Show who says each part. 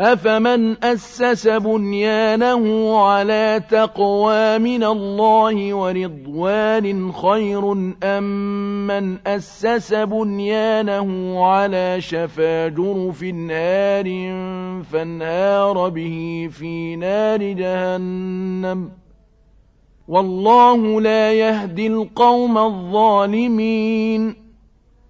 Speaker 1: أفمن أسس بنيانه على تقوى من الله ورضوان خير أم من أسس بنيانه على شفا جرف نار فانهار به في نار جهنم والله لا يهدي القوم الظالمين